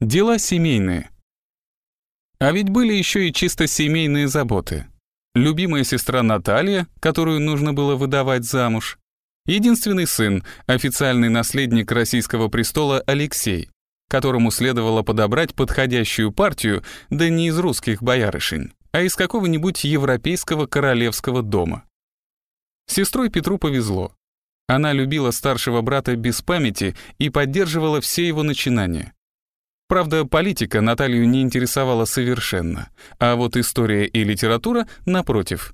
Дела семейные. А ведь были еще и чисто семейные заботы. Любимая сестра Наталья, которую нужно было выдавать замуж. Единственный сын, официальный наследник российского престола Алексей, которому следовало подобрать подходящую партию, да не из русских боярышень, а из какого-нибудь европейского королевского дома. Сестрой Петру повезло. Она любила старшего брата без памяти и поддерживала все его начинания. Правда, политика Наталью не интересовала совершенно, а вот история и литература — напротив.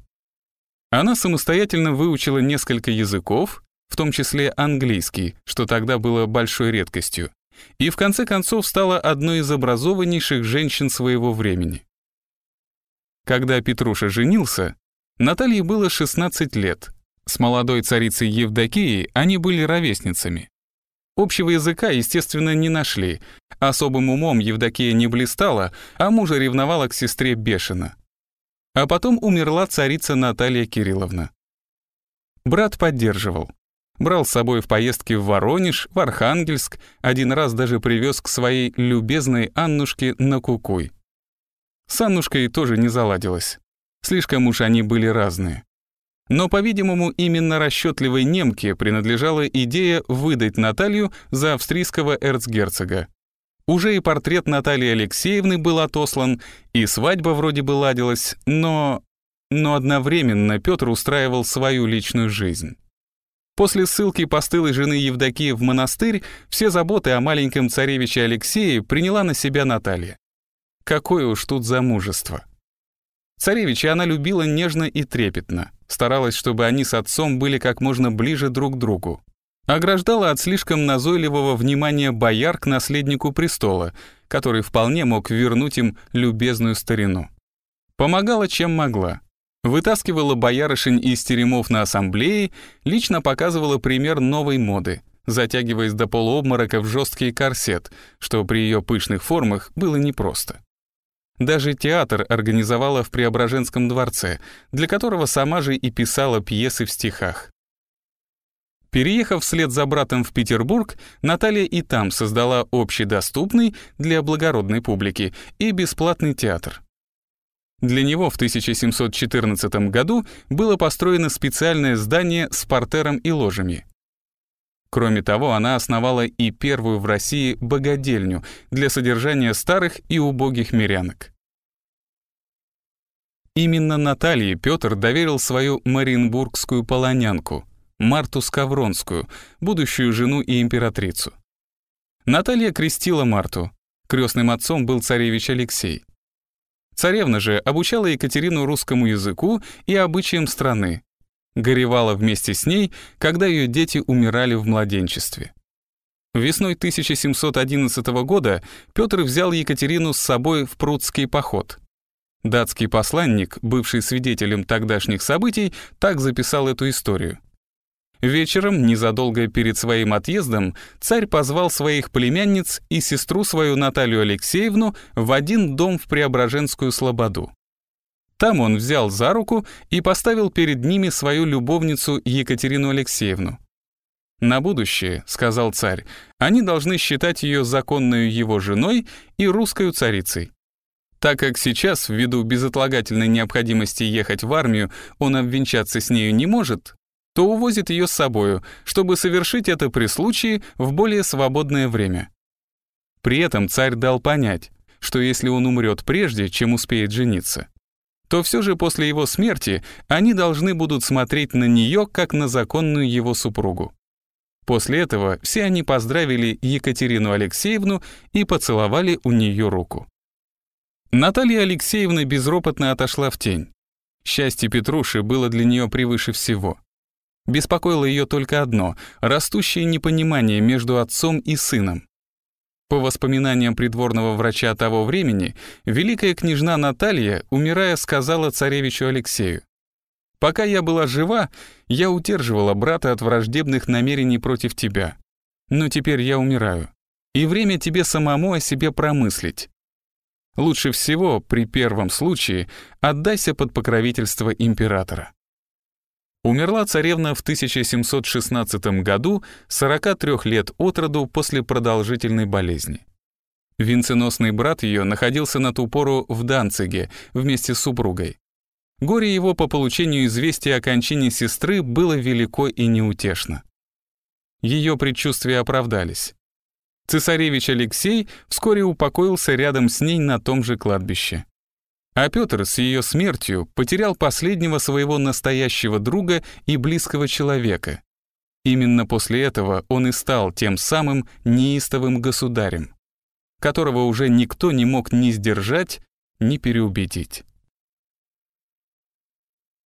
Она самостоятельно выучила несколько языков, в том числе английский, что тогда было большой редкостью, и в конце концов стала одной из образованнейших женщин своего времени. Когда Петруша женился, Наталье было 16 лет. С молодой царицей Евдокией они были ровесницами. Общего языка, естественно, не нашли. Особым умом Евдокия не блистала, а мужа ревновала к сестре бешено. А потом умерла царица Наталья Кирилловна. Брат поддерживал. Брал с собой в поездки в Воронеж, в Архангельск, один раз даже привез к своей любезной Аннушке на Кукуй. С Аннушкой тоже не заладилось. Слишком уж они были разные. Но, по-видимому, именно расчетливой немке принадлежала идея выдать Наталью за австрийского эрцгерцога. Уже и портрет Натальи Алексеевны был отослан, и свадьба вроде бы ладилась, но... Но одновременно Петр устраивал свою личную жизнь. После ссылки постылой жены Евдокии в монастырь все заботы о маленьком царевиче Алексее приняла на себя Наталья. Какое уж тут замужество. Царевича она любила нежно и трепетно, старалась, чтобы они с отцом были как можно ближе друг к другу. Ограждала от слишком назойливого внимания бояр к наследнику престола, который вполне мог вернуть им любезную старину. Помогала, чем могла. Вытаскивала боярышень из теремов на ассамблее, лично показывала пример новой моды, затягиваясь до полуобморока в жесткий корсет, что при ее пышных формах было непросто. Даже театр организовала в Преображенском дворце, для которого сама же и писала пьесы в стихах. Переехав вслед за братом в Петербург, Наталья и там создала общедоступный для благородной публики и бесплатный театр. Для него в 1714 году было построено специальное здание с портером и ложами. Кроме того, она основала и первую в России богадельню для содержания старых и убогих мирянок. Именно Наталье Петр доверил свою Мариенбургскую полонянку, Марту Скавронскую, будущую жену и императрицу. Наталья крестила Марту. Крестным отцом был царевич Алексей. Царевна же обучала Екатерину русскому языку и обычаям страны, горевала вместе с ней, когда ее дети умирали в младенчестве. Весной 1711 года Петр взял Екатерину с собой в Прудский поход. Датский посланник, бывший свидетелем тогдашних событий, так записал эту историю. Вечером, незадолго перед своим отъездом, царь позвал своих племянниц и сестру свою Наталью Алексеевну в один дом в Преображенскую Слободу. Там он взял за руку и поставил перед ними свою любовницу Екатерину Алексеевну. «На будущее», — сказал царь, — «они должны считать ее законной его женой и русской царицей. Так как сейчас, ввиду безотлагательной необходимости ехать в армию, он обвенчаться с нею не может, то увозит ее с собою, чтобы совершить это при случае в более свободное время». При этом царь дал понять, что если он умрет прежде, чем успеет жениться, то все же после его смерти они должны будут смотреть на нее как на законную его супругу. После этого все они поздравили Екатерину Алексеевну и поцеловали у нее руку. Наталья Алексеевна безропотно отошла в тень. Счастье Петруши было для нее превыше всего. Беспокоило ее только одно — растущее непонимание между отцом и сыном. По воспоминаниям придворного врача того времени, великая княжна Наталья, умирая, сказала царевичу Алексею, «Пока я была жива, я удерживала брата от враждебных намерений против тебя. Но теперь я умираю, и время тебе самому о себе промыслить. Лучше всего, при первом случае, отдайся под покровительство императора». Умерла царевна в 1716 году, 43 лет от роду после продолжительной болезни. Венценосный брат ее находился на ту пору в Данциге вместе с супругой. Горе его по получению известия о кончине сестры было велико и неутешно. Ее предчувствия оправдались. Цесаревич Алексей вскоре упокоился рядом с ней на том же кладбище. А Петр с ее смертью потерял последнего своего настоящего друга и близкого человека. Именно после этого он и стал тем самым неистовым государем, которого уже никто не мог ни сдержать, ни переубедить.